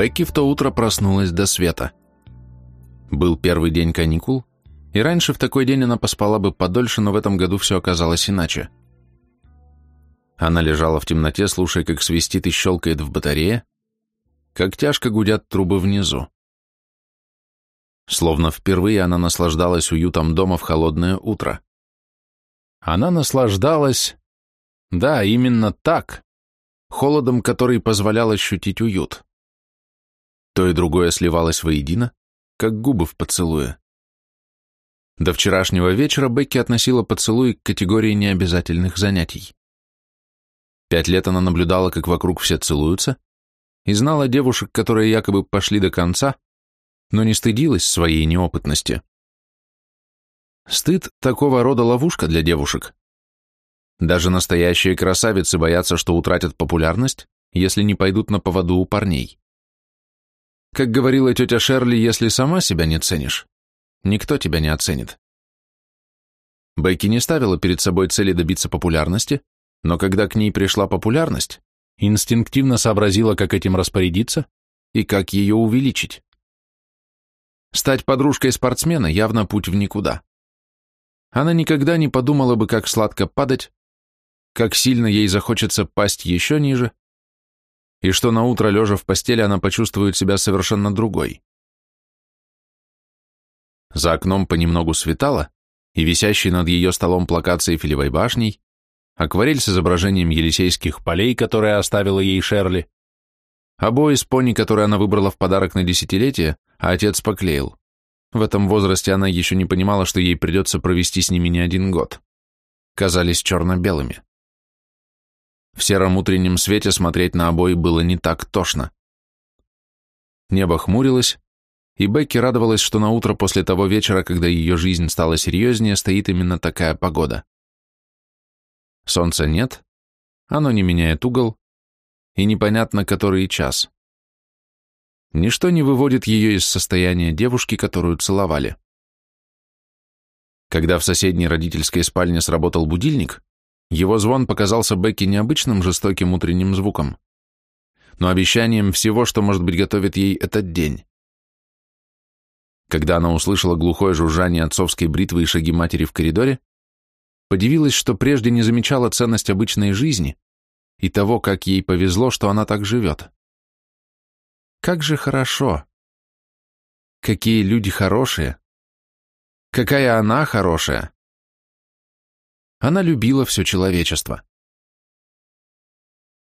Бекки в то утро проснулась до света. Был первый день каникул, и раньше в такой день она поспала бы подольше, но в этом году все оказалось иначе. Она лежала в темноте, слушая, как свистит и щелкает в батарее, как тяжко гудят трубы внизу. Словно впервые она наслаждалась уютом дома в холодное утро. Она наслаждалась... Да, именно так. Холодом, который позволял ощутить уют то и другое сливалось воедино, как губы в поцелуе. До вчерашнего вечера Бекки относила поцелуй к категории необязательных занятий. Пять лет она наблюдала, как вокруг все целуются, и знала девушек, которые якобы пошли до конца, но не стыдилась своей неопытности. Стыд – такого рода ловушка для девушек. Даже настоящие красавицы боятся, что утратят популярность, если не пойдут на поводу у парней. Как говорила тетя Шерли, если сама себя не ценишь, никто тебя не оценит. Бекки не ставила перед собой цели добиться популярности, но когда к ней пришла популярность, инстинктивно сообразила, как этим распорядиться и как ее увеличить. Стать подружкой спортсмена явно путь в никуда. Она никогда не подумала бы, как сладко падать, как сильно ей захочется пасть еще ниже, и что на утро лежа в постели, она почувствует себя совершенно другой. За окном понемногу светало, и висящий над ее столом плакат с Эйфелевой башней, акварель с изображением Елисейских полей, которые оставила ей Шерли, обои с пони, которые она выбрала в подарок на десятилетие, а отец поклеил. В этом возрасте она еще не понимала, что ей придется провести с ними не один год. Казались черно-белыми. В сером утреннем свете смотреть на обои было не так тошно. Небо хмурилось, и Бекки радовалась, что на утро после того вечера, когда ее жизнь стала серьезнее, стоит именно такая погода. Солнца нет, оно не меняет угол, и непонятно, который час. Ничто не выводит ее из состояния девушки, которую целовали. Когда в соседней родительской спальне сработал будильник, его звон показался Бекки необычным жестоким утренним звуком, но обещанием всего, что, может быть, готовит ей этот день. Когда она услышала глухое жужжание отцовской бритвы и шаги матери в коридоре, подивилась, что прежде не замечала ценность обычной жизни и того, как ей повезло, что она так живет. Как же хорошо! Какие люди хорошие! Какая она хорошая! Она любила все человечество.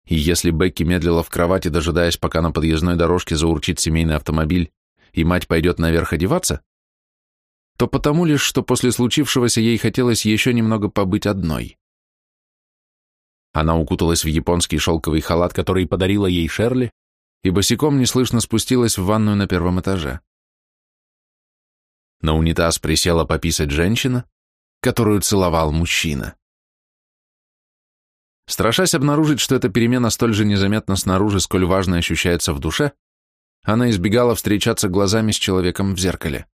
И если Бекки медлила в кровати, дожидаясь, пока на подъездной дорожке заурчит семейный автомобиль, и мать пойдет наверх одеваться, то потому лишь, что после случившегося ей хотелось еще немного побыть одной. Она укуталась в японский шелковый халат, который подарила ей Шерли, и босиком неслышно спустилась в ванную на первом этаже. На унитаз присела пописать женщина, которую целовал мужчина. Страшась обнаружить, что эта перемена столь же незаметна снаружи, сколь важно ощущается в душе, она избегала встречаться глазами с человеком в зеркале.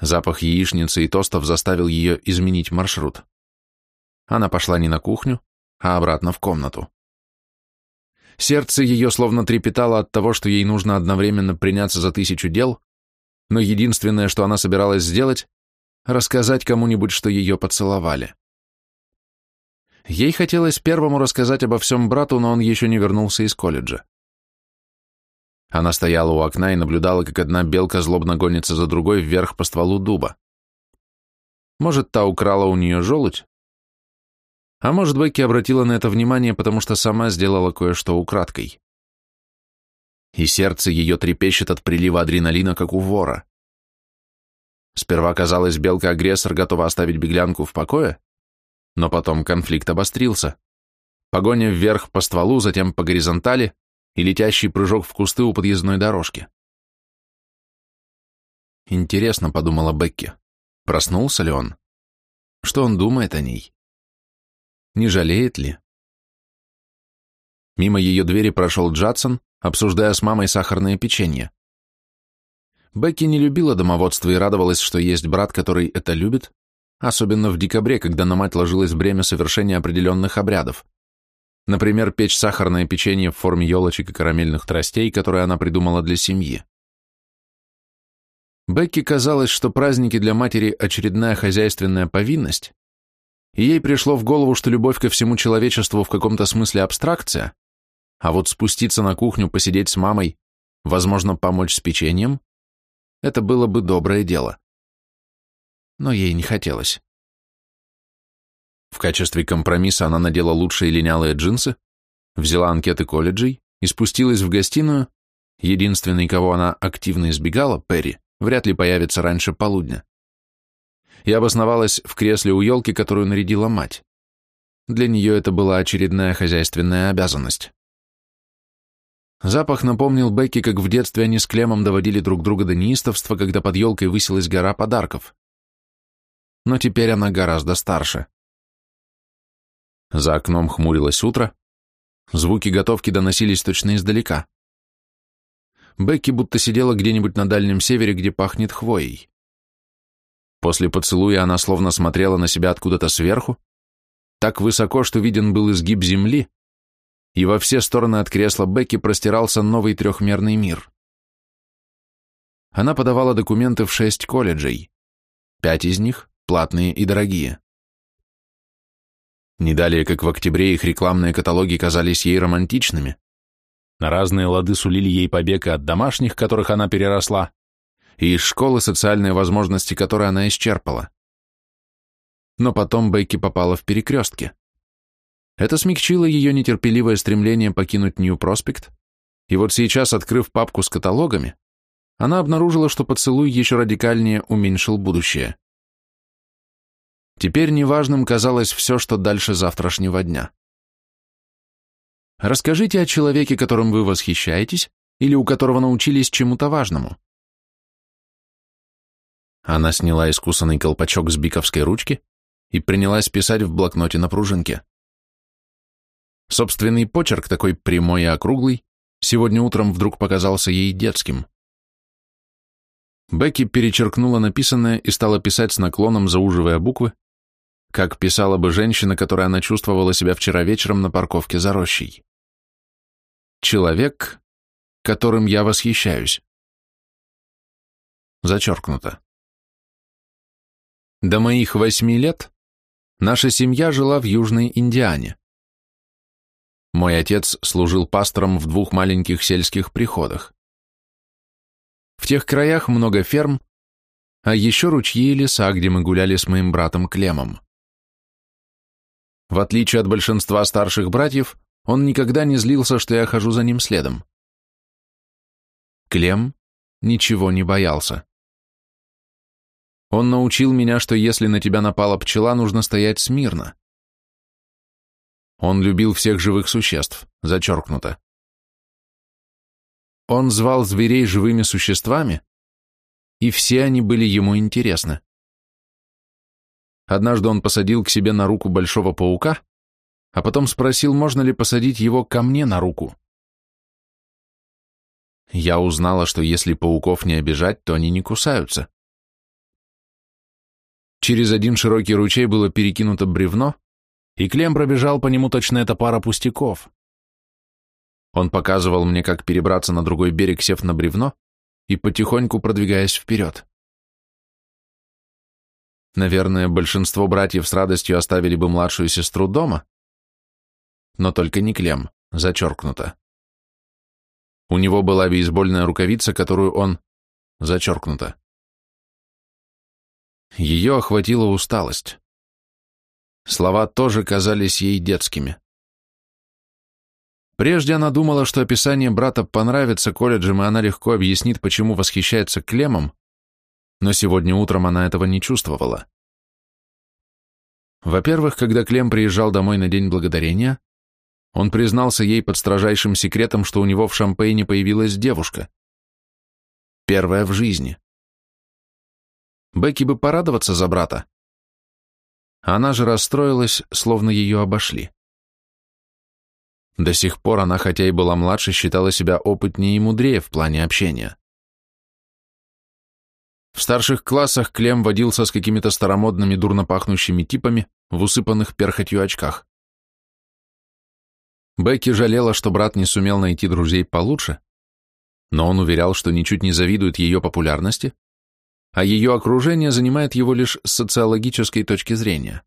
Запах яичницы и тостов заставил ее изменить маршрут. Она пошла не на кухню, а обратно в комнату. Сердце ее словно трепетало от того, что ей нужно одновременно приняться за тысячу дел, но единственное, что она собиралась сделать, рассказать кому-нибудь, что ее поцеловали. Ей хотелось первому рассказать обо всем брату, но он еще не вернулся из колледжа. Она стояла у окна и наблюдала, как одна белка злобно гонится за другой вверх по стволу дуба. Может, та украла у нее желудь? А может, Бекки обратила на это внимание, потому что сама сделала кое-что украдкой. И сердце ее трепещет от прилива адреналина, как у вора. Сперва казалось, белка-агрессор готова оставить беглянку в покое, но потом конфликт обострился. Погоня вверх по стволу, затем по горизонтали и летящий прыжок в кусты у подъездной дорожки. Интересно, подумала Бекки, проснулся ли он? Что он думает о ней? Не жалеет ли? Мимо ее двери прошел Джадсон, обсуждая с мамой сахарное печенье. Бекки не любила домоводство и радовалась, что есть брат, который это любит, особенно в декабре, когда на мать ложилось бремя совершения определенных обрядов. Например, печь сахарное печенье в форме елочек и карамельных тростей, которые она придумала для семьи. Бекки казалось, что праздники для матери – очередная хозяйственная повинность, и ей пришло в голову, что любовь ко всему человечеству в каком-то смысле абстракция, а вот спуститься на кухню, посидеть с мамой, возможно, помочь с печеньем это было бы доброе дело. Но ей не хотелось. В качестве компромисса она надела лучшие линялые джинсы, взяла анкеты колледжей и спустилась в гостиную. Единственный, кого она активно избегала, Перри, вряд ли появится раньше полудня. Я обосновалась в кресле у елки, которую нарядила мать. Для нее это была очередная хозяйственная обязанность. Запах напомнил Бекке, как в детстве они с Клемом доводили друг друга до неистовства, когда под елкой высилась гора подарков. Но теперь она гораздо старше. За окном хмурилось утро. Звуки готовки доносились точно издалека. Бекки будто сидела где-нибудь на Дальнем Севере, где пахнет хвоей. После поцелуя она словно смотрела на себя откуда-то сверху, так высоко, что виден был изгиб земли, и во все стороны от кресла Бекки простирался новый трехмерный мир. Она подавала документы в шесть колледжей. Пять из них – платные и дорогие. Не далее, как в октябре их рекламные каталоги казались ей романтичными. На разные лады сулили ей побега от домашних, которых она переросла, и из школы социальные возможности, которые она исчерпала. Но потом Бекки попала в перекрестки. Это смягчило ее нетерпеливое стремление покинуть Нью-Проспект, и вот сейчас, открыв папку с каталогами, она обнаружила, что поцелуй еще радикальнее уменьшил будущее. Теперь неважным казалось все, что дальше завтрашнего дня. Расскажите о человеке, которым вы восхищаетесь, или у которого научились чему-то важному. Она сняла искусанный колпачок с биковской ручки и принялась писать в блокноте на пружинке. Собственный почерк, такой прямой и округлый, сегодня утром вдруг показался ей детским. Бекки перечеркнула написанное и стала писать с наклоном, зауживая буквы, как писала бы женщина, которая она чувствовала себя вчера вечером на парковке за рощей. «Человек, которым я восхищаюсь». Зачеркнуто. До моих восьми лет наша семья жила в Южной Индиане. Мой отец служил пастором в двух маленьких сельских приходах. В тех краях много ферм, а еще ручьи и леса, где мы гуляли с моим братом Клемом. В отличие от большинства старших братьев, он никогда не злился, что я хожу за ним следом. Клем ничего не боялся. Он научил меня, что если на тебя напала пчела, нужно стоять смирно. Он любил всех живых существ, зачеркнуто. Он звал зверей живыми существами, и все они были ему интересны. Однажды он посадил к себе на руку большого паука, а потом спросил, можно ли посадить его ко мне на руку. Я узнала, что если пауков не обижать, то они не кусаются. Через один широкий ручей было перекинуто бревно, и Клем пробежал по нему точно эта пара пустяков. Он показывал мне, как перебраться на другой берег, сев на бревно и потихоньку продвигаясь вперед. Наверное, большинство братьев с радостью оставили бы младшую сестру дома, но только не Клем, зачеркнуто. У него была бейсбольная рукавица, которую он... Зачеркнуто. Ее охватила усталость. Слова тоже казались ей детскими. Прежде она думала, что описание брата понравится колледжем и она легко объяснит, почему восхищается Клемом, но сегодня утром она этого не чувствовала. Во-первых, когда Клем приезжал домой на День Благодарения, он признался ей под строжайшим секретом, что у него в Шампейне появилась девушка. Первая в жизни. Бекки бы порадоваться за брата, она же расстроилась, словно ее обошли. До сих пор она, хотя и была младше, считала себя опытнее и мудрее в плане общения. В старших классах Клем водился с какими-то старомодными дурно пахнущими типами в усыпанных перхотью очках. Бекки жалела, что брат не сумел найти друзей получше, но он уверял, что ничуть не завидует ее популярности а ее окружение занимает его лишь с социологической точки зрения.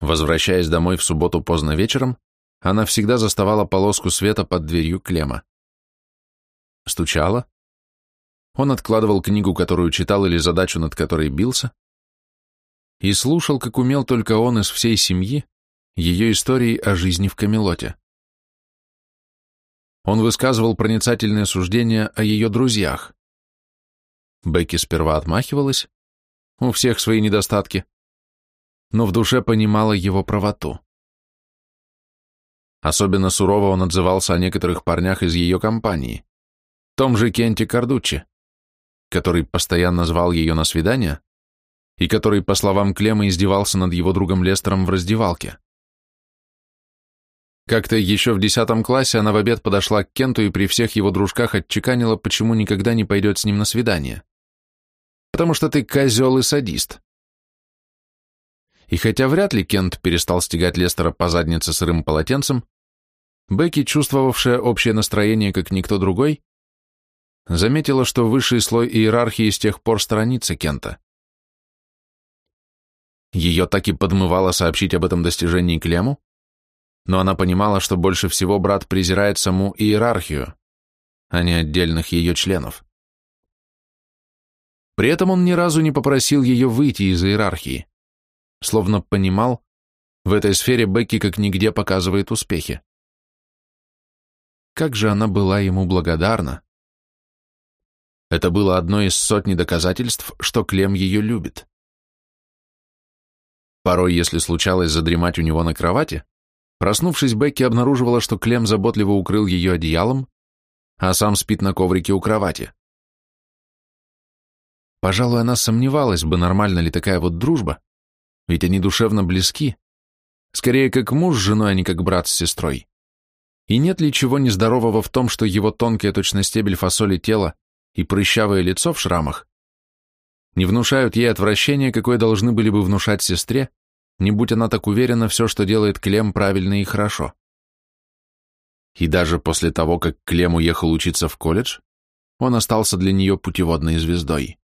Возвращаясь домой в субботу поздно вечером, она всегда заставала полоску света под дверью Клема. Стучала. Он откладывал книгу, которую читал, или задачу, над которой бился, и слушал, как умел только он из всей семьи, ее истории о жизни в Камелоте. Он высказывал проницательное суждение о ее друзьях, Бекки сперва отмахивалась. У всех свои недостатки. Но в душе понимала его правоту. Особенно сурово он отзывался о некоторых парнях из ее компании. Том же Кенти Кардуччи, который постоянно звал ее на свидание и который, по словам Клема, издевался над его другом Лестером в раздевалке. Как-то еще в десятом классе она в обед подошла к Кенту и при всех его дружках отчеканила, почему никогда не пойдет с ним на свидание потому что ты козел и садист. И хотя вряд ли Кент перестал стегать Лестера по заднице сырым полотенцем, Бекки, чувствовавшая общее настроение как никто другой, заметила, что высший слой иерархии с тех пор сторонится Кента. Ее так и подмывало сообщить об этом достижении Клему, но она понимала, что больше всего брат презирает саму иерархию, а не отдельных ее членов. При этом он ни разу не попросил ее выйти из иерархии. Словно понимал, в этой сфере Бекки как нигде показывает успехи. Как же она была ему благодарна. Это было одно из сотни доказательств, что Клем ее любит. Порой, если случалось задремать у него на кровати, проснувшись, Бекки обнаруживала, что Клем заботливо укрыл ее одеялом, а сам спит на коврике у кровати. Пожалуй, она сомневалась бы, нормально ли такая вот дружба, ведь они душевно близки, скорее как муж с женой, а не как брат с сестрой. И нет ли чего нездорового в том, что его тонкая, точно стебель фасоли тела и прыщавое лицо в шрамах не внушают ей отвращения, какое должны были бы внушать сестре, не будь она так уверена, все, что делает Клем, правильно и хорошо. И даже после того, как Клем уехал учиться в колледж, он остался для нее путеводной звездой.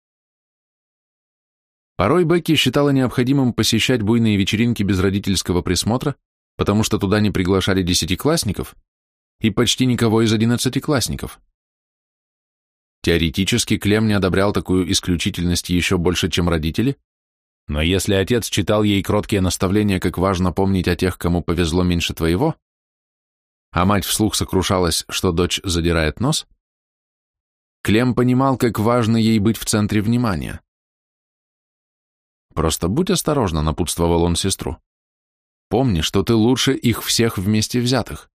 Порой Бекки считала необходимым посещать буйные вечеринки без родительского присмотра, потому что туда не приглашали десятиклассников и почти никого из одиннадцатиклассников. Теоретически Клем не одобрял такую исключительность еще больше, чем родители, но если отец читал ей кроткие наставления, как важно помнить о тех, кому повезло меньше твоего, а мать вслух сокрушалась, что дочь задирает нос, Клем понимал, как важно ей быть в центре внимания. Просто будь осторожна, напутствовал он сестру. Помни, что ты лучше их всех вместе взятых.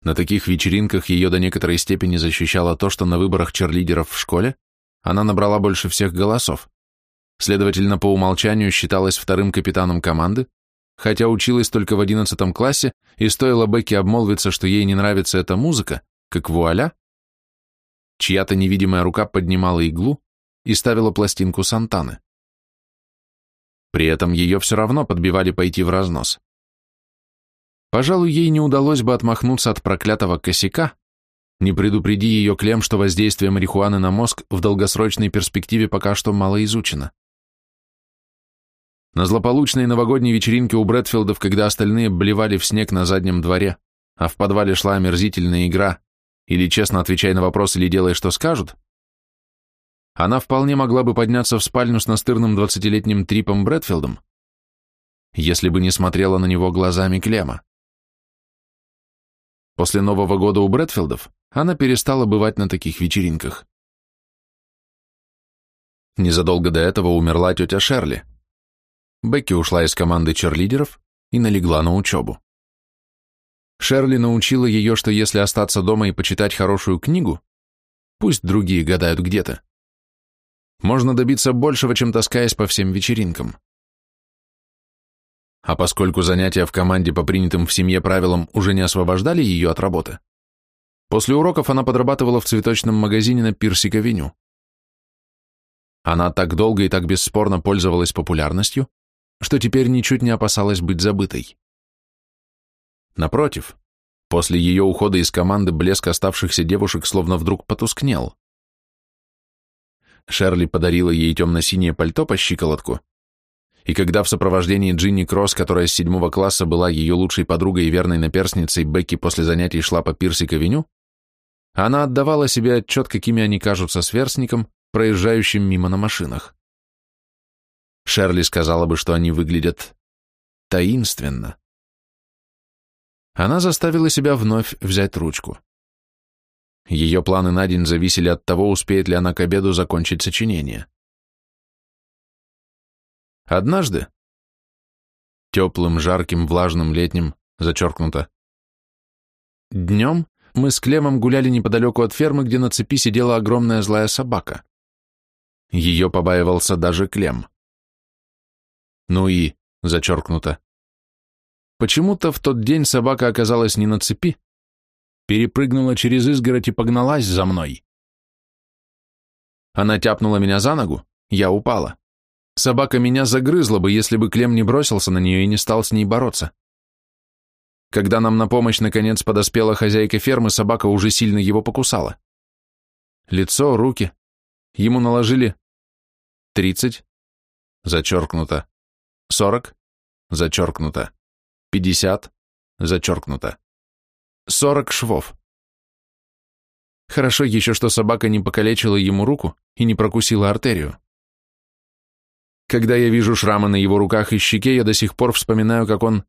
На таких вечеринках ее до некоторой степени защищало то, что на выборах черлидеров в школе она набрала больше всех голосов. Следовательно, по умолчанию считалась вторым капитаном команды, хотя училась только в 11 классе, и стоило Бекке обмолвиться, что ей не нравится эта музыка, как вуаля, чья-то невидимая рука поднимала иглу и ставила пластинку Сантаны. При этом ее все равно подбивали пойти в разнос. Пожалуй, ей не удалось бы отмахнуться от проклятого косяка, не предупреди ее Клем, что воздействие марихуаны на мозг в долгосрочной перспективе пока что мало изучено. На злополучной новогодней вечеринке у Брэдфилдов, когда остальные блевали в снег на заднем дворе, а в подвале шла омерзительная игра, или честно отвечай на вопрос, или делай, что скажут, она вполне могла бы подняться в спальню с настырным двадцатилетним трипом Брэдфилдом, если бы не смотрела на него глазами Клема. После Нового года у Брэдфилдов она перестала бывать на таких вечеринках. Незадолго до этого умерла тетя Шерли. Бекки ушла из команды черлидеров и налегла на учебу. Шерли научила ее, что если остаться дома и почитать хорошую книгу, пусть другие гадают где-то, можно добиться большего, чем таскаясь по всем вечеринкам. А поскольку занятия в команде по принятым в семье правилам уже не освобождали ее от работы, после уроков она подрабатывала в цветочном магазине на Пирсик-авеню. Она так долго и так бесспорно пользовалась популярностью, что теперь ничуть не опасалась быть забытой. Напротив, после ее ухода из команды блеск оставшихся девушек словно вдруг потускнел. Шерли подарила ей темно-синее пальто по щиколотку, и когда в сопровождении Джинни Кросс, которая с седьмого класса была ее лучшей подругой и верной наперстницей Бекки после занятий шла по Пирсик-авеню, она отдавала себе отчет, какими они кажутся сверстникам, проезжающим мимо на машинах. Шерли сказала бы, что они выглядят таинственно. Она заставила себя вновь взять ручку. Ее планы на день зависели от того, успеет ли она к обеду закончить сочинение. Однажды, теплым, жарким, влажным летним, зачеркнуто, днем мы с Клемом гуляли неподалеку от фермы, где на цепи сидела огромная злая собака. Ее побаивался даже Клем. Ну и, зачеркнуто, почему-то в тот день собака оказалась не на цепи, перепрыгнула через изгородь и погналась за мной. Она тяпнула меня за ногу, я упала. Собака меня загрызла бы, если бы Клем не бросился на нее и не стал с ней бороться. Когда нам на помощь наконец подоспела хозяйка фермы, собака уже сильно его покусала. Лицо, руки. Ему наложили 30, зачеркнуто, 40, зачеркнуто, 50, зачеркнуто. Сорок швов. Хорошо еще, что собака не покалечила ему руку и не прокусила артерию. Когда я вижу шрамы на его руках и щеке, я до сих пор вспоминаю, как он...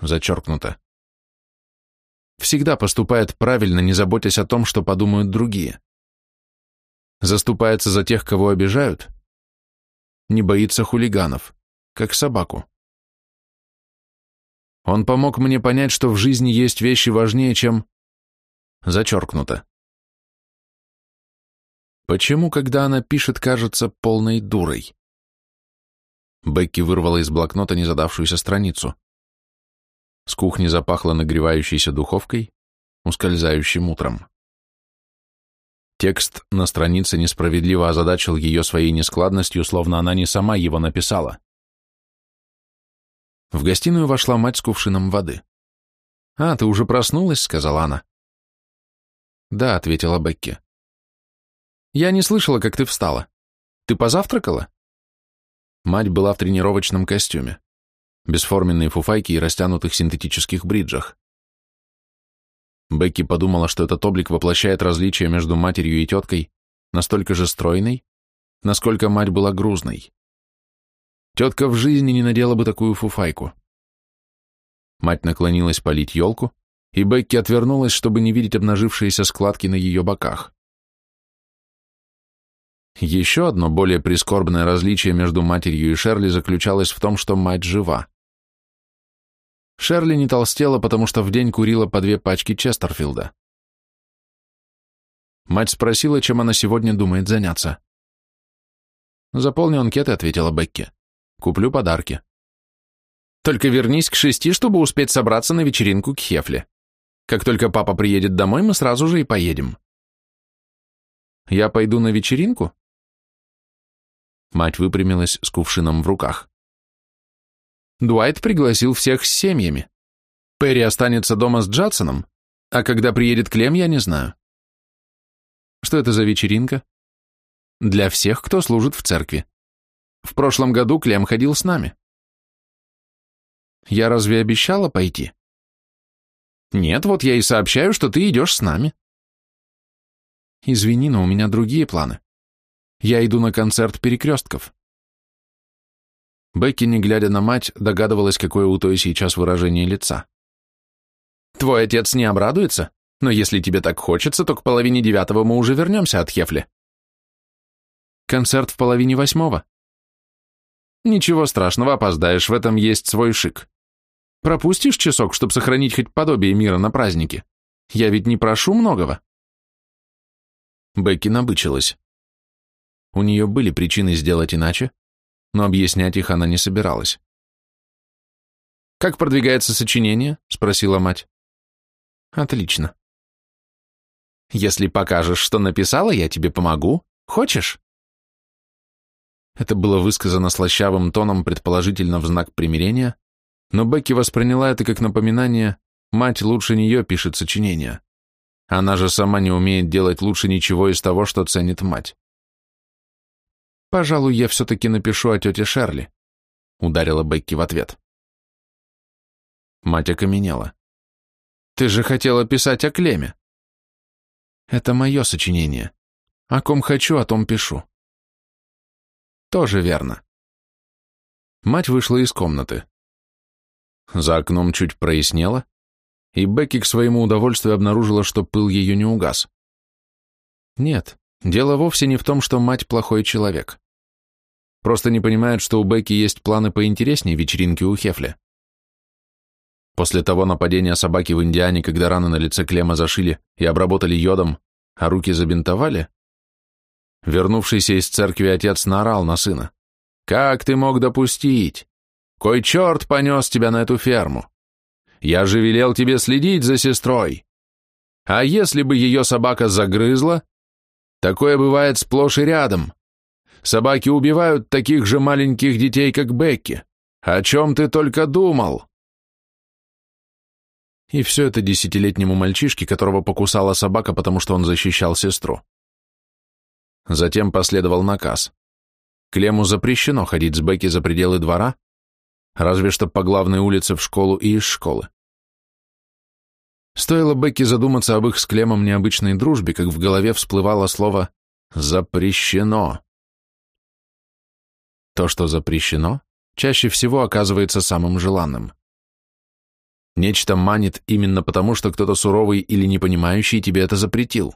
Зачеркнуто. Всегда поступает правильно, не заботясь о том, что подумают другие. Заступается за тех, кого обижают. Не боится хулиганов, как собаку. Он помог мне понять, что в жизни есть вещи важнее, чем... Зачеркнуто. Почему, когда она пишет, кажется полной дурой? Бекки вырвала из блокнота незадавшуюся страницу. С кухни запахло нагревающейся духовкой, ускользающим утром. Текст на странице несправедливо озадачил ее своей нескладностью, словно она не сама его написала. В гостиную вошла мать с кувшином воды. «А, ты уже проснулась?» — сказала она. «Да», — ответила Бекки. «Я не слышала, как ты встала. Ты позавтракала?» Мать была в тренировочном костюме, бесформенные фуфайки и растянутых синтетических бриджах. Бекки подумала, что этот облик воплощает различие между матерью и теткой, настолько же стройной, насколько мать была грузной. Тетка в жизни не надела бы такую фуфайку. Мать наклонилась полить елку, и Бекки отвернулась, чтобы не видеть обнажившиеся складки на ее боках. Еще одно более прискорбное различие между матерью и Шерли заключалось в том, что мать жива. Шерли не толстела, потому что в день курила по две пачки Честерфилда. Мать спросила, чем она сегодня думает заняться. «Заполню анкеты», — ответила Бекки. Куплю подарки. Только вернись к шести, чтобы успеть собраться на вечеринку к Хефле. Как только папа приедет домой, мы сразу же и поедем. Я пойду на вечеринку? Мать выпрямилась с кувшином в руках. Дуайт пригласил всех с семьями. Перри останется дома с Джадсоном, а когда приедет Клем, я не знаю. Что это за вечеринка? Для всех, кто служит в церкви. В прошлом году Клем ходил с нами. Я разве обещала пойти? Нет, вот я и сообщаю, что ты идешь с нами. Извини, но у меня другие планы. Я иду на концерт перекрестков. Бекки, не глядя на мать, догадывалась, какое у той сейчас выражение лица. Твой отец не обрадуется, но если тебе так хочется, то к половине девятого мы уже вернемся от Хефли. Концерт в половине восьмого. Ничего страшного, опоздаешь, в этом есть свой шик. Пропустишь часок, чтобы сохранить хоть подобие мира на празднике? Я ведь не прошу многого. Бекки набычилась. У нее были причины сделать иначе, но объяснять их она не собиралась. «Как продвигается сочинение?» — спросила мать. «Отлично». «Если покажешь, что написала, я тебе помогу. Хочешь?» Это было высказано слащавым тоном, предположительно в знак примирения, но Бекки восприняла это как напоминание «Мать лучше нее пишет сочинение». Она же сама не умеет делать лучше ничего из того, что ценит мать. «Пожалуй, я все-таки напишу о тете Шерли», — ударила Бекки в ответ. Мать окаменела. «Ты же хотела писать о Клеме». «Это мое сочинение. О ком хочу, о том пишу. Тоже верно. Мать вышла из комнаты. За окном чуть прояснело, и Бекки к своему удовольствию обнаружила, что пыл ее не угас. Нет, дело вовсе не в том, что мать плохой человек. Просто не понимает, что у Бекки есть планы поинтереснее вечеринки у Хефля. После того нападения собаки в Индиане, когда раны на лице Клема зашили и обработали йодом, а руки забинтовали, Вернувшийся из церкви отец наорал на сына. «Как ты мог допустить? Кой черт понес тебя на эту ферму? Я же велел тебе следить за сестрой. А если бы ее собака загрызла? Такое бывает сплошь и рядом. Собаки убивают таких же маленьких детей, как Бекки. О чем ты только думал?» И все это десятилетнему мальчишке, которого покусала собака, потому что он защищал сестру. Затем последовал наказ. Клему запрещено ходить с Бекки за пределы двора, разве что по главной улице в школу и из школы. Стоило Бекки задуматься об их с Клемом необычной дружбе, как в голове всплывало слово «запрещено». То, что запрещено, чаще всего оказывается самым желанным. Нечто манит именно потому, что кто-то суровый или непонимающий тебе это запретил.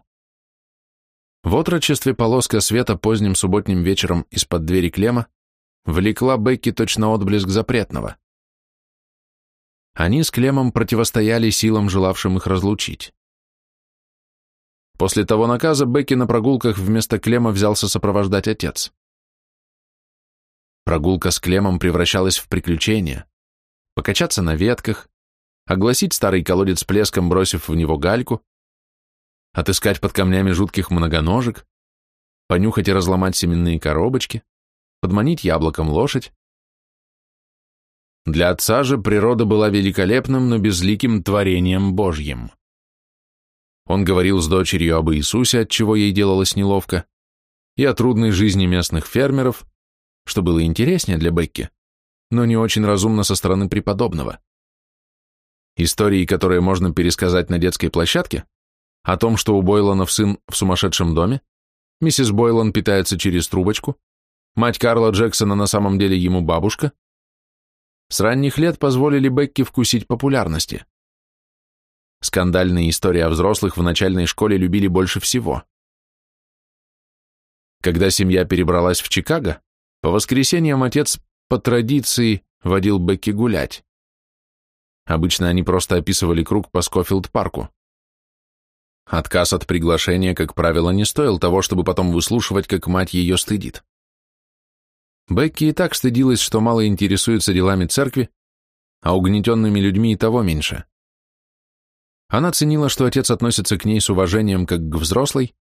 В отрочестве полоска света поздним субботним вечером из-под двери Клема влекла Бекки точно отблеск запретного. Они с Клемом противостояли силам, желавшим их разлучить. После того наказа Бекки на прогулках вместо Клема взялся сопровождать отец. Прогулка с Клемом превращалась в приключение. Покачаться на ветках, огласить старый колодец плеском, бросив в него гальку, а отыскать под камнями жутких многоножек, понюхать и разломать семенные коробочки, подманить яблоком лошадь. Для отца же природа была великолепным, но безликим творением Божьим. Он говорил с дочерью об Иисусе, от чего ей делалось неловко, и о трудной жизни местных фермеров, что было интереснее для Бекки, но не очень разумно со стороны преподобного. Истории, которые можно пересказать на детской площадке, о том, что у Бойланов сын в сумасшедшем доме, миссис Бойлан питается через трубочку, мать Карла Джексона на самом деле ему бабушка, с ранних лет позволили Бекке вкусить популярности. Скандальные истории о взрослых в начальной школе любили больше всего. Когда семья перебралась в Чикаго, по воскресеньям отец по традиции водил Бекки гулять. Обычно они просто описывали круг по Скофилд-парку. Отказ от приглашения, как правило, не стоил того, чтобы потом выслушивать, как мать ее стыдит. Бекки и так стыдилась, что мало интересуется делами церкви, а угнетенными людьми и того меньше. Она ценила, что отец относится к ней с уважением как к взрослой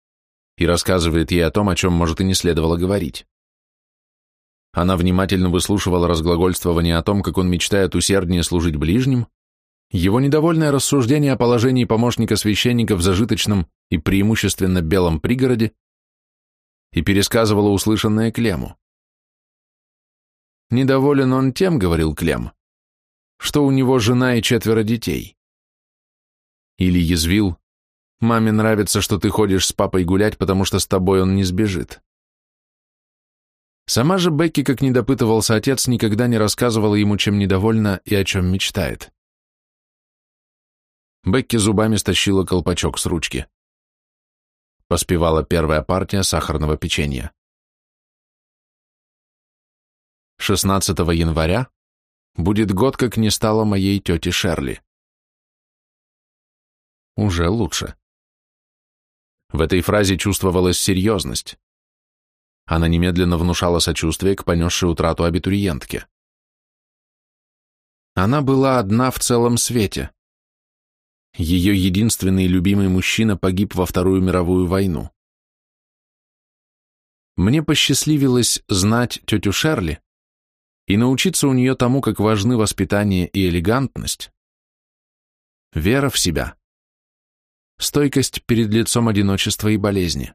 и рассказывает ей о том, о чем, может, и не следовало говорить. Она внимательно выслушивала разглагольствование о том, как он мечтает усерднее служить ближним, его недовольное рассуждение о положении помощника священника в зажиточном и преимущественно белом пригороде и пересказывало услышанное Клему. «Недоволен он тем, — говорил Клем, — что у него жена и четверо детей». Или язвил, «Маме нравится, что ты ходишь с папой гулять, потому что с тобой он не сбежит». Сама же Бекки, как недопытывался отец, никогда не рассказывала ему, чем недовольна и о чем мечтает. Бекки зубами стащила колпачок с ручки. Поспевала первая партия сахарного печенья. 16 января будет год, как не стало моей тете Шерли. Уже лучше. В этой фразе чувствовалась серьезность. Она немедленно внушала сочувствие к понесшей утрату абитуриентке. Она была одна в целом свете — ее единственный любимый мужчина погиб во Вторую мировую войну. Мне посчастливилось знать тетю Шерли и научиться у нее тому, как важны воспитание и элегантность, вера в себя, стойкость перед лицом одиночества и болезни.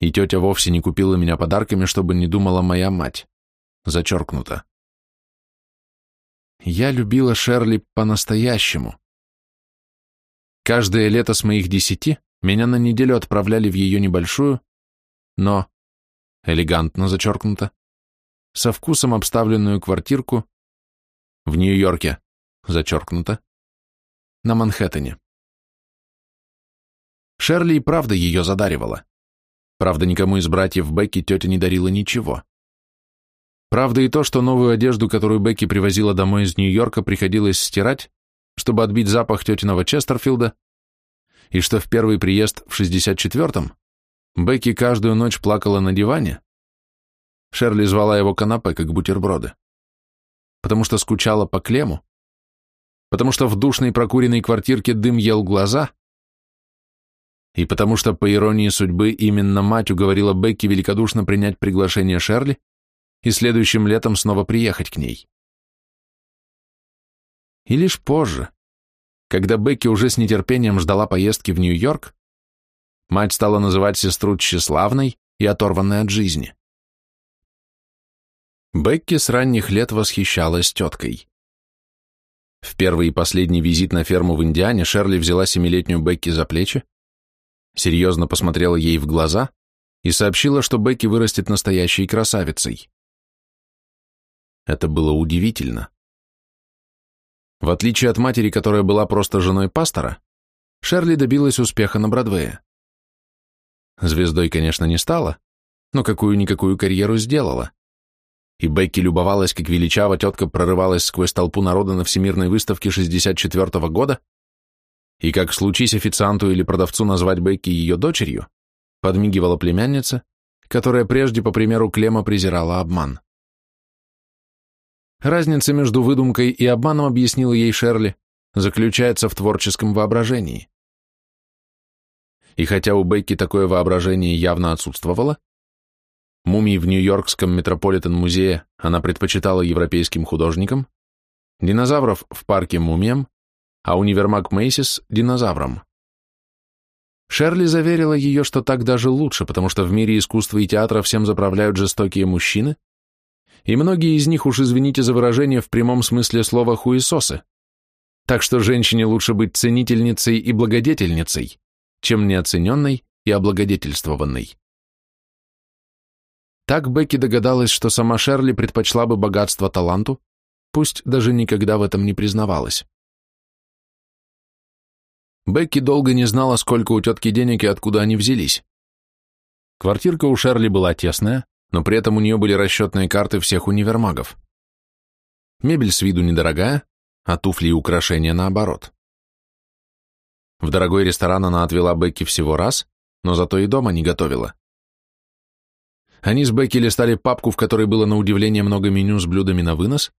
И тетя вовсе не купила меня подарками, чтобы не думала моя мать. Зачеркнуто я любила Шерли по-настоящему. Каждое лето с моих десяти меня на неделю отправляли в ее небольшую, но, элегантно зачеркнуто, со вкусом обставленную квартирку в Нью-Йорке, зачеркнуто, на Манхэттене. Шерли и правда ее задаривала. Правда, никому из братьев Бекки тетя не дарила ничего. Правда и то, что новую одежду, которую Бекки привозила домой из Нью-Йорка, приходилось стирать, чтобы отбить запах тетиного Честерфилда, и что в первый приезд в 64-м Бекки каждую ночь плакала на диване. Шерли звала его канапе, как бутерброды. Потому что скучала по Клему, потому что в душной прокуренной квартирке дым ел глаза, и потому что, по иронии судьбы, именно мать уговорила Бекки великодушно принять приглашение Шерли, и следующим летом снова приехать к ней. И лишь позже, когда Бекки уже с нетерпением ждала поездки в Нью-Йорк, мать стала называть сестру тщеславной и оторванной от жизни. Бекки с ранних лет восхищалась теткой. В первый и последний визит на ферму в Индиане Шерли взяла семилетнюю Бекки за плечи, серьезно посмотрела ей в глаза и сообщила, что Бекки вырастет настоящей красавицей. Это было удивительно. В отличие от матери, которая была просто женой пастора, Шерли добилась успеха на Бродвее. Звездой, конечно, не стала, но какую-никакую карьеру сделала. И Бекки любовалась, как величава тетка прорывалась сквозь толпу народа на Всемирной выставке 64 -го года, и как случись официанту или продавцу назвать Бекки ее дочерью, подмигивала племянница, которая прежде, по примеру Клема, презирала обман. Разница между выдумкой и обманом, объяснила ей Шерли, заключается в творческом воображении. И хотя у Бекки такое воображение явно отсутствовало, мумии в Нью-Йоркском Метрополитен-музее она предпочитала европейским художникам, динозавров в парке мумиям, а универмаг Мейсис – динозаврам. Шерли заверила ее, что так даже лучше, потому что в мире искусства и театра всем заправляют жестокие мужчины, и многие из них уж, извините за выражение, в прямом смысле слова хуесосы. Так что женщине лучше быть ценительницей и благодетельницей, чем неоцененной и облагодетельствованной. Так Бекки догадалась, что сама Шерли предпочла бы богатство таланту, пусть даже никогда в этом не признавалась. Бекки долго не знала, сколько у тетки денег и откуда они взялись. Квартирка у Шерли была тесная, но при этом у нее были расчетные карты всех универмагов. Мебель с виду недорогая, а туфли и украшения наоборот. В дорогой ресторан она отвела Бекки всего раз, но зато и дома не готовила. Они с Бекки листали папку, в которой было на удивление много меню с блюдами на вынос,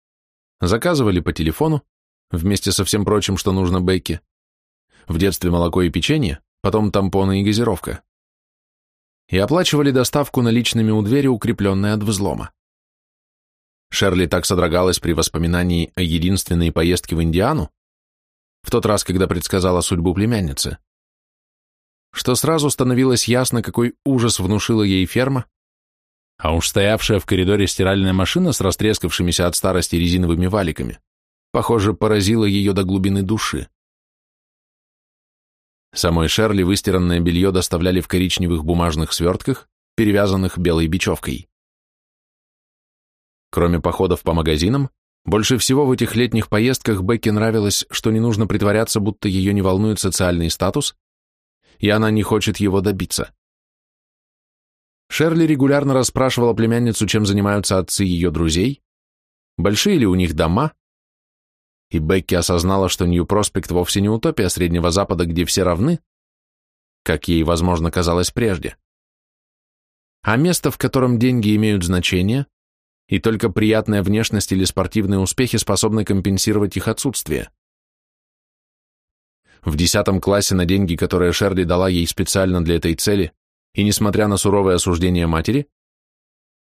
заказывали по телефону, вместе со всем прочим, что нужно Бекки. В детстве молоко и печенье, потом тампоны и газировка и оплачивали доставку наличными у двери, укрепленной от взлома. Шерли так содрогалась при воспоминании о единственной поездке в Индиану, в тот раз, когда предсказала судьбу племянницы, что сразу становилось ясно, какой ужас внушила ей ферма, а уж стоявшая в коридоре стиральная машина с растрескавшимися от старости резиновыми валиками, похоже, поразила ее до глубины души. Самой Шерли выстиранное белье доставляли в коричневых бумажных свертках, перевязанных белой бечевкой. Кроме походов по магазинам, больше всего в этих летних поездках Бекке нравилось, что не нужно притворяться, будто ее не волнует социальный статус, и она не хочет его добиться. Шерли регулярно расспрашивала племянницу, чем занимаются отцы ее друзей, большие ли у них дома, и Бекки осознала, что Нью-Проспект вовсе не утопия Среднего Запада, где все равны, как ей, возможно, казалось прежде, а место, в котором деньги имеют значение, и только приятная внешность или спортивные успехи способны компенсировать их отсутствие. В 10 классе на деньги, которые Шерли дала ей специально для этой цели, и несмотря на суровое осуждение матери,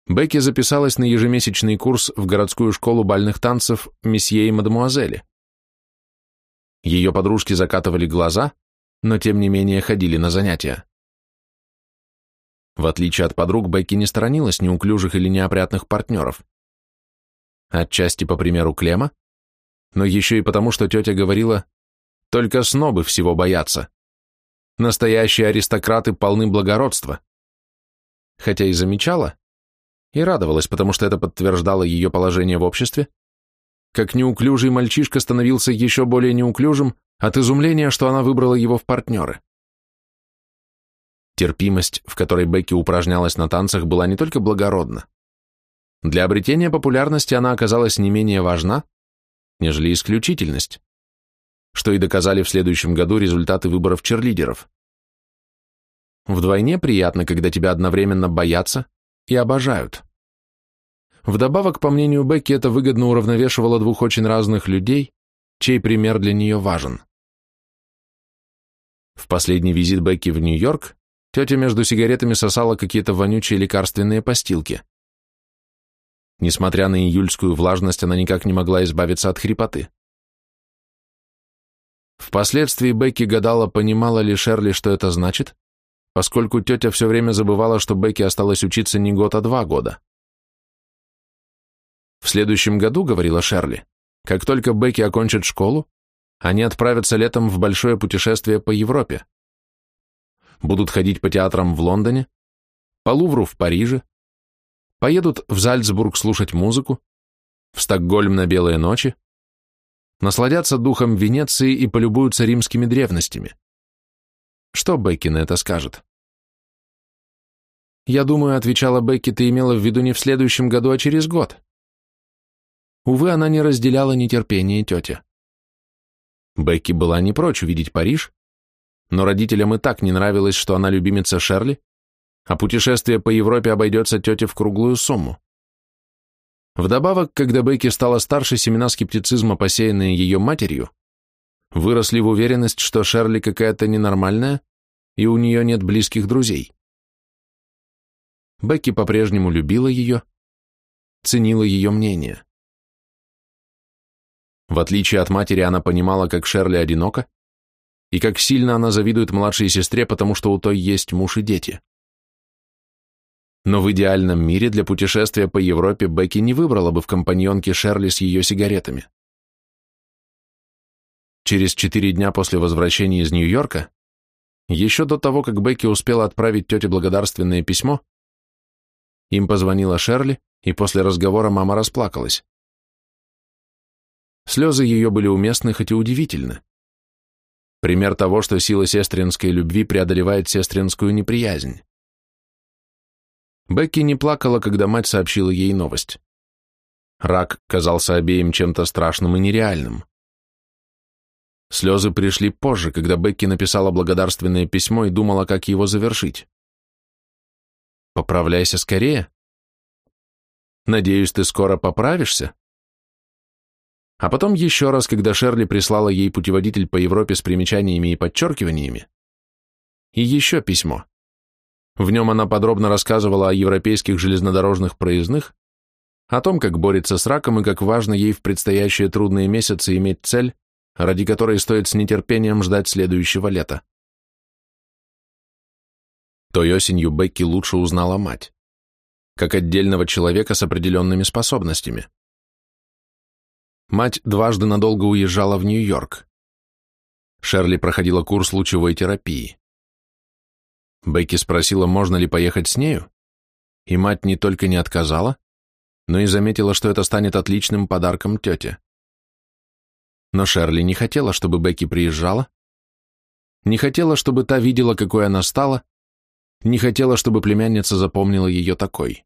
Бекки записалась на ежемесячный курс в городскую школу бальных танцев месье и мадемуазели. Ее подружки закатывали глаза, но тем не менее ходили на занятия. В отличие от подруг, Бекки не сторонилась неуклюжих или неопрятных партнеров. Отчасти по примеру Клема, но еще и потому, что тетя говорила, «Только снобы всего боятся. Настоящие аристократы полны благородства». Хотя и замечала, и радовалась, потому что это подтверждало ее положение в обществе, как неуклюжий мальчишка становился еще более неуклюжим от изумления, что она выбрала его в партнеры. Терпимость, в которой Бекки упражнялась на танцах, была не только благородна. Для обретения популярности она оказалась не менее важна, нежели исключительность, что и доказали в следующем году результаты выборов черлидеров. Вдвойне приятно, когда тебя одновременно боятся, и обожают. Вдобавок, по мнению Бекки, это выгодно уравновешивало двух очень разных людей, чей пример для нее важен. В последний визит Бекки в Нью-Йорк тетя между сигаретами сосала какие-то вонючие лекарственные постилки. Несмотря на июльскую влажность, она никак не могла избавиться от хрипоты. Впоследствии Бекки гадала, понимала ли Шерли, что это значит, поскольку тетя все время забывала, что Бекке осталось учиться не год, а два года. В следующем году, говорила Шерли, как только Бекки окончит школу, они отправятся летом в большое путешествие по Европе. Будут ходить по театрам в Лондоне, по Лувру в Париже, поедут в Зальцбург слушать музыку, в Стокгольм на белые ночи, насладятся духом Венеции и полюбуются римскими древностями. Что Бекки на это скажет? Я думаю, отвечала Бекки, ты имела в виду не в следующем году, а через год. Увы, она не разделяла нетерпение тети. Бекки была не прочь увидеть Париж, но родителям и так не нравилось, что она любимица Шерли, а путешествие по Европе обойдется тете в круглую сумму. Вдобавок, когда Бекки стала старше, семена скептицизма, посеянные ее матерью, выросли в уверенность, что Шерли какая-то ненормальная, и у нее нет близких друзей. Бекки по-прежнему любила ее, ценила ее мнение. В отличие от матери, она понимала, как Шерли одинока, и как сильно она завидует младшей сестре, потому что у той есть муж и дети. Но в идеальном мире для путешествия по Европе Бекки не выбрала бы в компаньонке Шерли с ее сигаретами. Через четыре дня после возвращения из Нью-Йорка еще до того, как Бекки успела отправить тете благодарственное письмо, им позвонила Шерли, и после разговора мама расплакалась. Слезы ее были уместны, хоть и удивительны. Пример того, что сила сестринской любви преодолевает сестринскую неприязнь. Бекки не плакала, когда мать сообщила ей новость. Рак казался обеим чем-то страшным и нереальным. Слезы пришли позже, когда Бекки написала благодарственное письмо и думала, как его завершить. «Поправляйся скорее. Надеюсь, ты скоро поправишься?» А потом еще раз, когда Шерли прислала ей путеводитель по Европе с примечаниями и подчеркиваниями. И еще письмо. В нем она подробно рассказывала о европейских железнодорожных проездных, о том, как борется с раком и как важно ей в предстоящие трудные месяцы иметь цель, ради которой стоит с нетерпением ждать следующего лета. Той осенью Бекки лучше узнала мать, как отдельного человека с определенными способностями. Мать дважды надолго уезжала в Нью-Йорк. Шерли проходила курс лучевой терапии. Бекки спросила, можно ли поехать с нею, и мать не только не отказала, но и заметила, что это станет отличным подарком тете. Но Шерли не хотела, чтобы Бекки приезжала, не хотела, чтобы та видела, какой она стала, не хотела, чтобы племянница запомнила ее такой.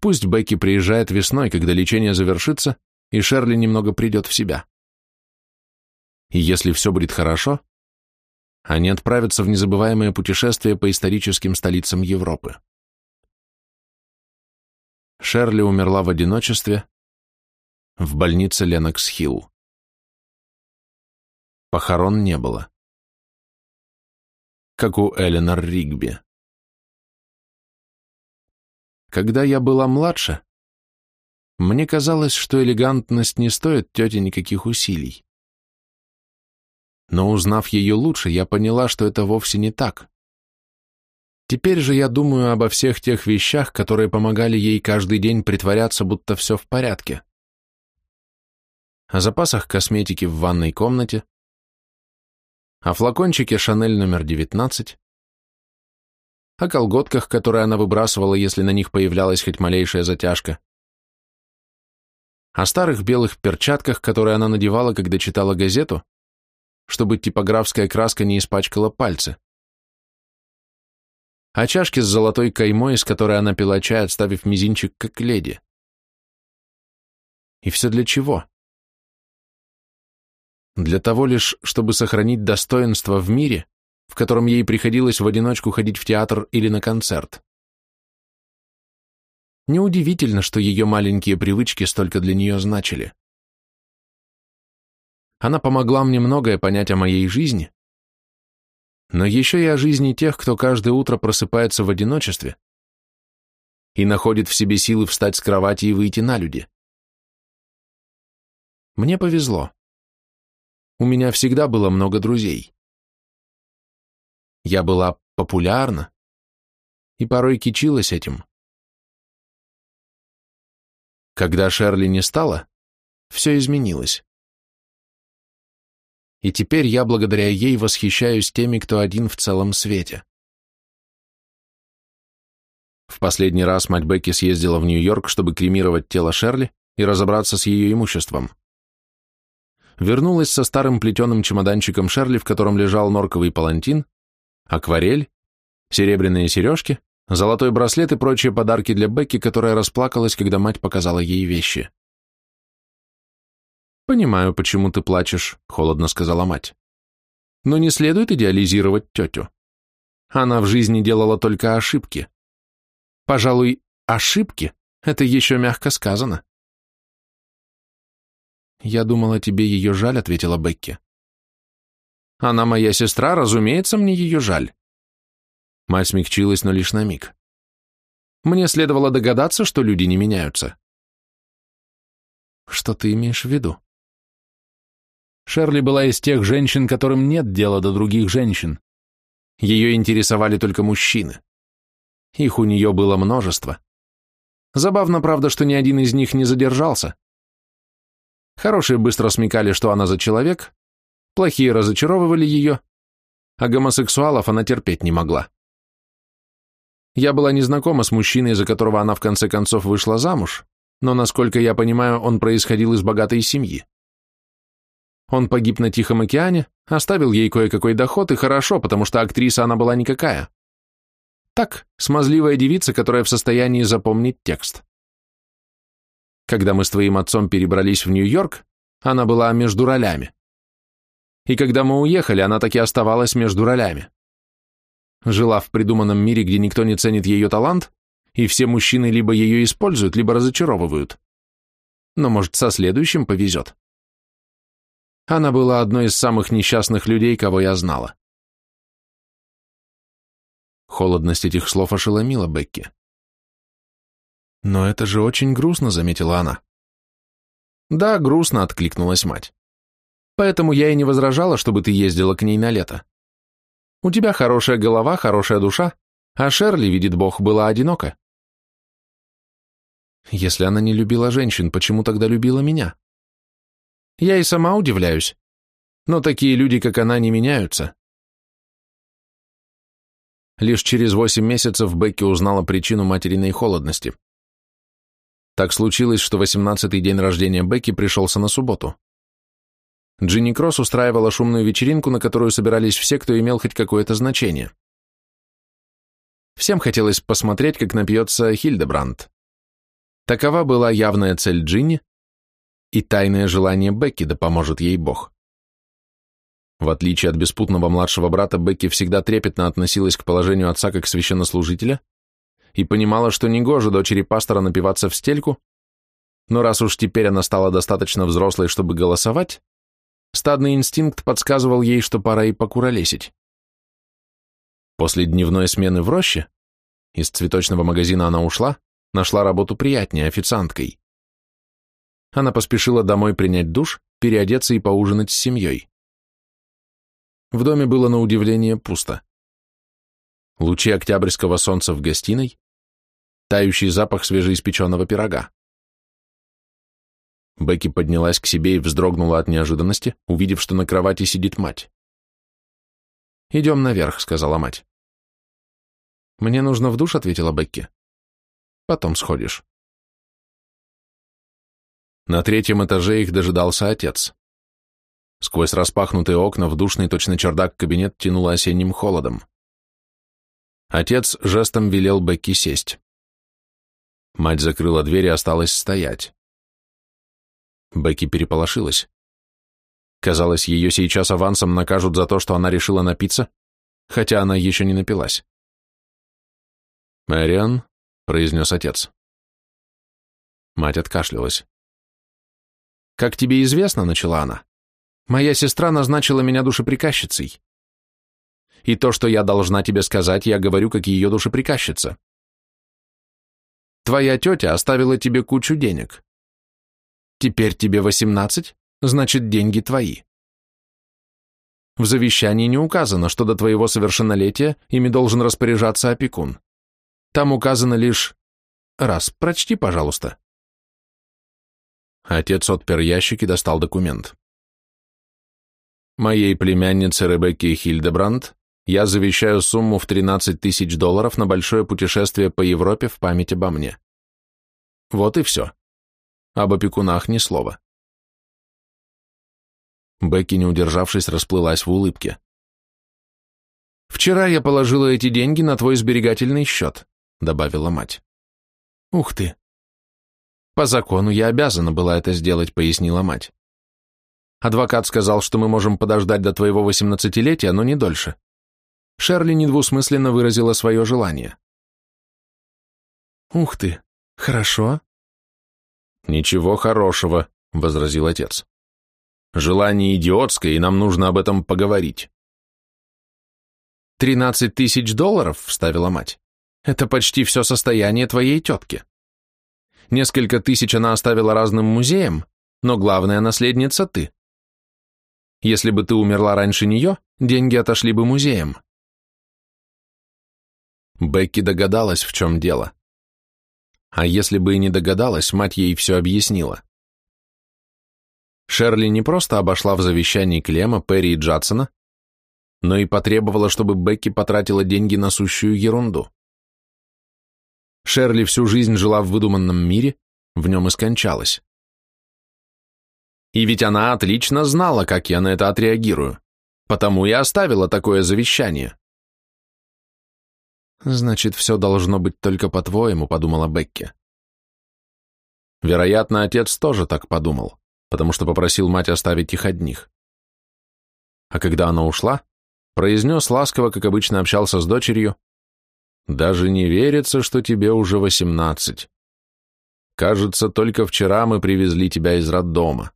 Пусть Бекки приезжает весной, когда лечение завершится, и Шерли немного придет в себя. И если все будет хорошо, они отправятся в незабываемое путешествие по историческим столицам Европы. Шерли умерла в одиночестве в больнице Ленокс-Хилл. Похорон не было. Как у Эленор Ригби. Когда я была младше, мне казалось, что элегантность не стоит тете никаких усилий. Но узнав ее лучше, я поняла, что это вовсе не так. Теперь же я думаю обо всех тех вещах, которые помогали ей каждый день притворяться, будто все в порядке. О запасах косметики в ванной комнате, о флакончике «Шанель» номер 19, о колготках, которые она выбрасывала, если на них появлялась хоть малейшая затяжка, о старых белых перчатках, которые она надевала, когда читала газету, чтобы типографская краска не испачкала пальцы, о чашке с золотой каймой, из которой она пила чай, отставив мизинчик как леди. И все для чего? для того лишь, чтобы сохранить достоинство в мире, в котором ей приходилось в одиночку ходить в театр или на концерт. Неудивительно, что ее маленькие привычки столько для нее значили. Она помогла мне многое понять о моей жизни, но еще и о жизни тех, кто каждое утро просыпается в одиночестве и находит в себе силы встать с кровати и выйти на люди. Мне повезло. У меня всегда было много друзей. Я была популярна и порой кичилась этим. Когда Шерли не стало, все изменилось. И теперь я благодаря ей восхищаюсь теми, кто один в целом свете. В последний раз мать Бекки съездила в Нью-Йорк, чтобы кремировать тело Шерли и разобраться с ее имуществом вернулась со старым плетеным чемоданчиком Шерли, в котором лежал норковый палантин, акварель, серебряные сережки, золотой браслет и прочие подарки для Бекки, которая расплакалась, когда мать показала ей вещи. «Понимаю, почему ты плачешь», — холодно сказала мать. «Но не следует идеализировать тетю. Она в жизни делала только ошибки. Пожалуй, ошибки — это еще мягко сказано». Я думала, тебе ее жаль, ответила Бекки. Она моя сестра, разумеется, мне ее жаль. Мать смягчилась, но лишь на миг. Мне следовало догадаться, что люди не меняются. Что ты имеешь в виду? Шерли была из тех женщин, которым нет дела до других женщин. Ее интересовали только мужчины. Их у нее было множество. Забавно, правда, что ни один из них не задержался. Хорошие быстро смекали, что она за человек, плохие разочаровывали ее, а гомосексуалов она терпеть не могла. Я была незнакома с мужчиной, за которого она в конце концов вышла замуж, но, насколько я понимаю, он происходил из богатой семьи. Он погиб на Тихом океане, оставил ей кое-какой доход, и хорошо, потому что актриса она была никакая. Так, смазливая девица, которая в состоянии запомнить текст. Когда мы с твоим отцом перебрались в Нью-Йорк, она была между ролями. И когда мы уехали, она таки оставалась между ролями. Жила в придуманном мире, где никто не ценит ее талант, и все мужчины либо ее используют, либо разочаровывают. Но, может, со следующим повезет. Она была одной из самых несчастных людей, кого я знала. Холодность этих слов ошеломила Бекки. «Но это же очень грустно», — заметила она. «Да, грустно», — откликнулась мать. «Поэтому я и не возражала, чтобы ты ездила к ней на лето. У тебя хорошая голова, хорошая душа, а Шерли, видит Бог, была одинока». «Если она не любила женщин, почему тогда любила меня?» «Я и сама удивляюсь. Но такие люди, как она, не меняются». Лишь через восемь месяцев Бекки узнала причину материной холодности. Так случилось, что 18-й день рождения Бекки пришелся на субботу. Джинни Кросс устраивала шумную вечеринку, на которую собирались все, кто имел хоть какое-то значение. Всем хотелось посмотреть, как напьется Хильдебранд. Такова была явная цель Джинни, и тайное желание Бекки да поможет ей Бог. В отличие от беспутного младшего брата, Бекки всегда трепетно относилась к положению отца как священнослужителя и понимала, что негоже дочери пастора напиваться в стельку, но раз уж теперь она стала достаточно взрослой, чтобы голосовать, стадный инстинкт подсказывал ей, что пора и покуролесить. После дневной смены в роще из цветочного магазина она ушла, нашла работу приятнее, официанткой. Она поспешила домой принять душ, переодеться и поужинать с семьей. В доме было на удивление пусто. Лучи октябрьского солнца в гостиной, тающий запах свежеиспеченного пирога. Бекки поднялась к себе и вздрогнула от неожиданности, увидев, что на кровати сидит мать. «Идем наверх», — сказала мать. «Мне нужно в душ», — ответила Бекки. «Потом сходишь». На третьем этаже их дожидался отец. Сквозь распахнутые окна в душный точно чердак кабинет тянуло осенним холодом. Отец жестом велел Бекки сесть. Мать закрыла дверь и осталась стоять. Бекки переполошилась. Казалось, ее сейчас авансом накажут за то, что она решила напиться, хотя она еще не напилась. «Мэриан», — произнес отец. Мать откашлялась. «Как тебе известно, — начала она, — моя сестра назначила меня душеприказчицей. И то, что я должна тебе сказать, я говорю, как ее душеприказчица. Твоя тетя оставила тебе кучу денег. Теперь тебе 18, значит, деньги твои. В завещании не указано, что до твоего совершеннолетия ими должен распоряжаться опекун. Там указано лишь... Раз, прочти, пожалуйста. Отец отпер ящик и достал документ. Моей племяннице Ребекке Хильдебранд я завещаю сумму в 13 тысяч долларов на большое путешествие по Европе в память обо мне. Вот и все. Об опекунах ни слова. Бекки, не удержавшись, расплылась в улыбке. «Вчера я положила эти деньги на твой сберегательный счет», — добавила мать. «Ух ты!» «По закону я обязана была это сделать», — пояснила мать. «Адвокат сказал, что мы можем подождать до твоего восемнадцатилетия, но не дольше. Шарли недвусмысленно выразила свое желание. «Ух ты! Хорошо!» «Ничего хорошего», — возразил отец. «Желание идиотское, и нам нужно об этом поговорить». «Тринадцать тысяч долларов», — вставила мать. «Это почти все состояние твоей тетки». Несколько тысяч она оставила разным музеям, но главная наследница ты. Если бы ты умерла раньше нее, деньги отошли бы музеям. Бекки догадалась, в чем дело. А если бы и не догадалась, мать ей все объяснила. Шерли не просто обошла в завещании Клема, Перри и Джадсона, но и потребовала, чтобы Бекки потратила деньги на сущую ерунду. Шерли всю жизнь жила в выдуманном мире, в нем и скончалась. И ведь она отлично знала, как я на это отреагирую, потому и оставила такое завещание. «Значит, все должно быть только по-твоему», — подумала Бекки. Вероятно, отец тоже так подумал, потому что попросил мать оставить их одних. А когда она ушла, произнес ласково, как обычно общался с дочерью, «Даже не верится, что тебе уже восемнадцать. Кажется, только вчера мы привезли тебя из роддома».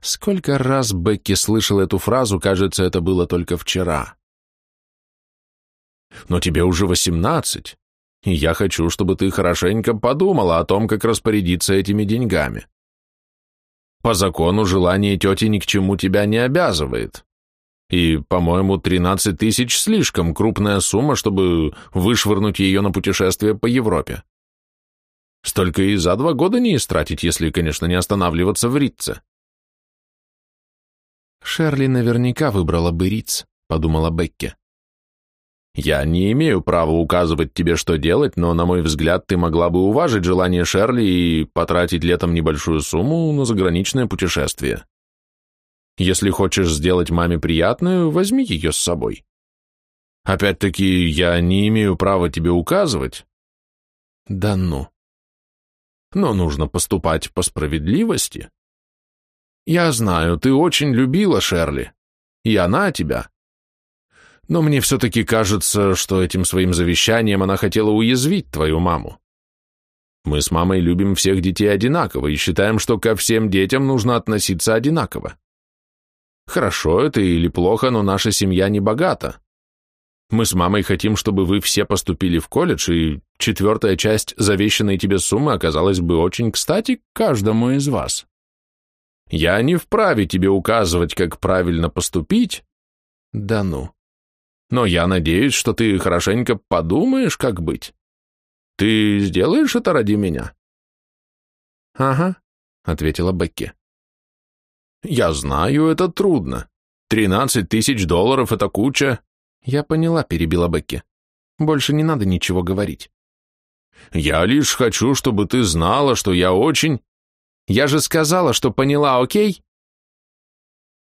Сколько раз Бекки слышал эту фразу, кажется, это было только вчера но тебе уже восемнадцать, и я хочу, чтобы ты хорошенько подумала о том, как распорядиться этими деньгами. По закону желание тети ни к чему тебя не обязывает. И, по-моему, 13 тысяч слишком крупная сумма, чтобы вышвырнуть ее на путешествие по Европе. Столько и за два года не истратить, если, конечно, не останавливаться в Ритце. Шерли наверняка выбрала бы Риц, подумала Бекке. Я не имею права указывать тебе, что делать, но, на мой взгляд, ты могла бы уважить желание Шерли и потратить летом небольшую сумму на заграничное путешествие. Если хочешь сделать маме приятную, возьми ее с собой. Опять-таки, я не имею права тебе указывать. Да ну. Но нужно поступать по справедливости. Я знаю, ты очень любила Шерли, и она тебя. Но мне все-таки кажется, что этим своим завещанием она хотела уязвить твою маму. Мы с мамой любим всех детей одинаково и считаем, что ко всем детям нужно относиться одинаково. Хорошо это или плохо, но наша семья не богата. Мы с мамой хотим, чтобы вы все поступили в колледж, и четвертая часть завещанной тебе суммы оказалась бы очень кстати каждому из вас. Я не вправе тебе указывать, как правильно поступить. Да ну но я надеюсь, что ты хорошенько подумаешь, как быть. Ты сделаешь это ради меня?» «Ага», — ответила Бекки. «Я знаю, это трудно. Тринадцать тысяч долларов — это куча». «Я поняла», — перебила Бекки. «Больше не надо ничего говорить». «Я лишь хочу, чтобы ты знала, что я очень...» «Я же сказала, что поняла, окей?»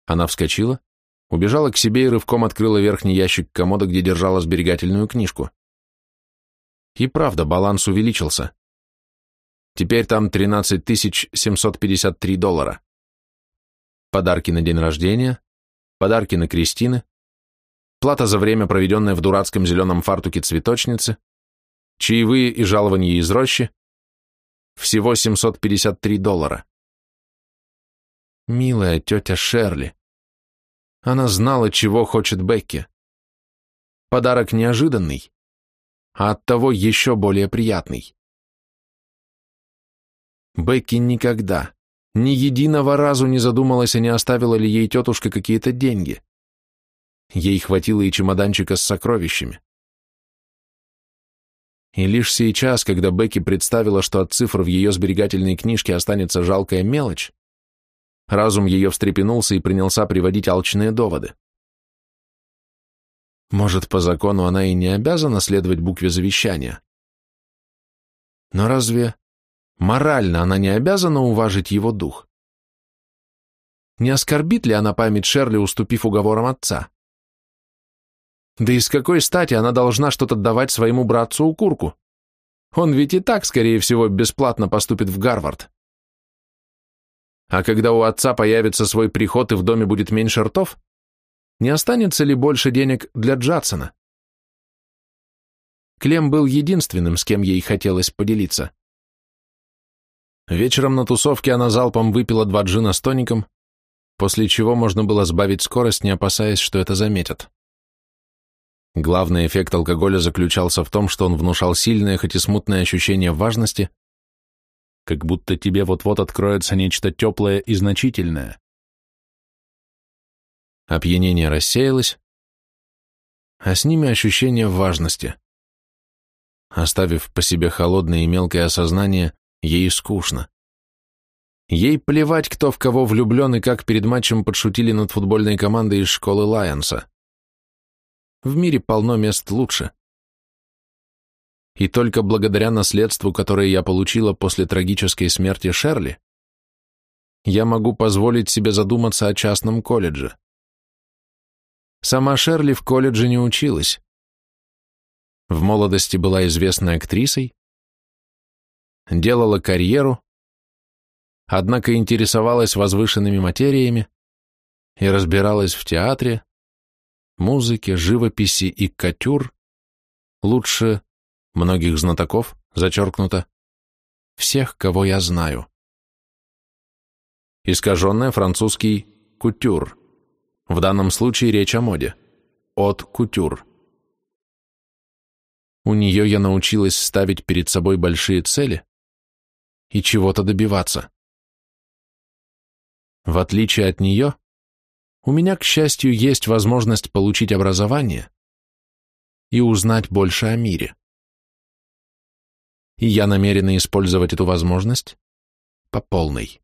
Она вскочила, убежала к себе и рывком открыла верхний ящик комода, где держала сберегательную книжку. И правда, баланс увеличился. Теперь там 13 753 доллара. Подарки на день рождения, подарки на Кристины, плата за время, проведенное в дурацком зеленом фартуке цветочницы, чаевые и жалования из рощи, всего 753 доллара. Милая тетя Шерли, она знала, чего хочет Бекки. Подарок неожиданный, а оттого еще более приятный. Бекки никогда, ни единого разу не задумалась и не оставила ли ей тетушка какие-то деньги. Ей хватило и чемоданчика с сокровищами. И лишь сейчас, когда Бекки представила, что от цифр в ее сберегательной книжке останется жалкая мелочь, Разум ее встрепенулся и принялся приводить алчные доводы. Может, по закону она и не обязана следовать букве завещания. Но разве морально она не обязана уважить его дух? Не оскорбит ли она память Шерли, уступив уговорам отца? Да и с какой стати она должна что-то давать своему братцу Укурку? Он ведь и так, скорее всего, бесплатно поступит в Гарвард. А когда у отца появится свой приход и в доме будет меньше ртов, не останется ли больше денег для Джадсона? Клем был единственным, с кем ей хотелось поделиться. Вечером на тусовке она залпом выпила два джина с тоником, после чего можно было сбавить скорость, не опасаясь, что это заметят. Главный эффект алкоголя заключался в том, что он внушал сильное, хоть и смутное ощущение важности, как будто тебе вот-вот откроется нечто теплое и значительное. Опьянение рассеялось, а с ними ощущение важности. Оставив по себе холодное и мелкое осознание, ей скучно. Ей плевать, кто в кого влюблен и как перед матчем подшутили над футбольной командой из школы Лайонса. В мире полно мест лучше. И только благодаря наследству, которое я получила после трагической смерти Шерли, я могу позволить себе задуматься о частном колледже. Сама Шерли в колледже не училась. В молодости была известной актрисой, делала карьеру, однако интересовалась возвышенными материями и разбиралась в театре, музыке, живописи и катюр, лучше Многих знатоков, зачеркнуто. Всех, кого я знаю. Искаженное французский «кутюр». В данном случае речь о моде. От «кутюр». У нее я научилась ставить перед собой большие цели и чего-то добиваться. В отличие от нее, у меня, к счастью, есть возможность получить образование и узнать больше о мире и я намерена использовать эту возможность по полной.